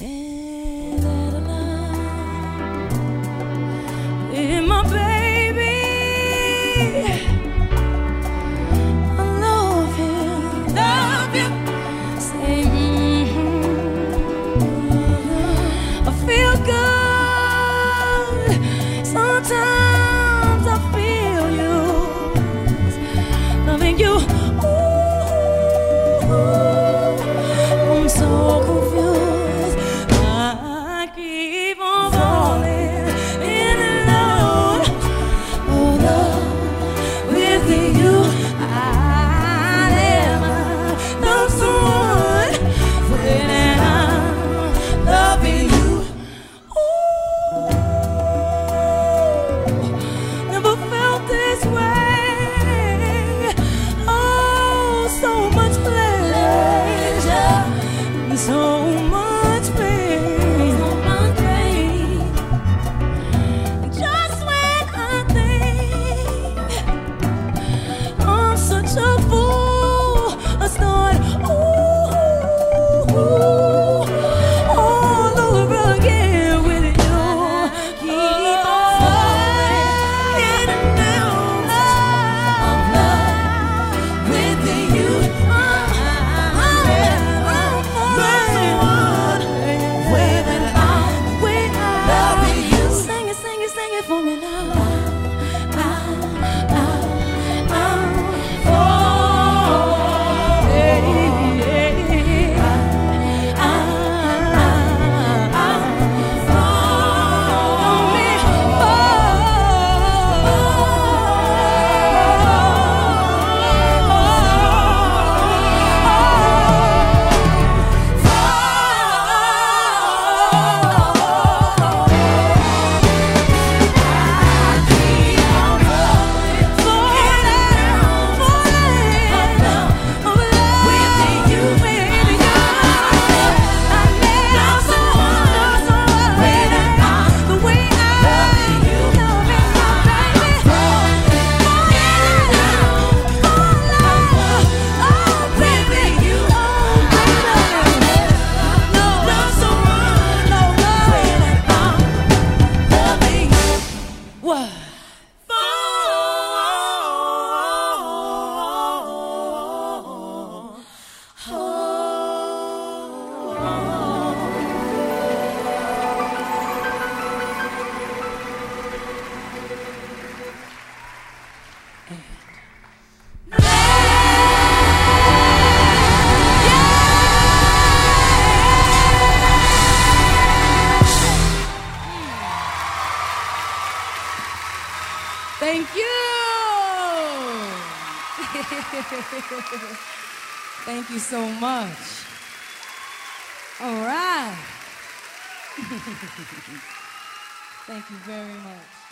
And Thank you. Thank you so much. All right. Thank you very much.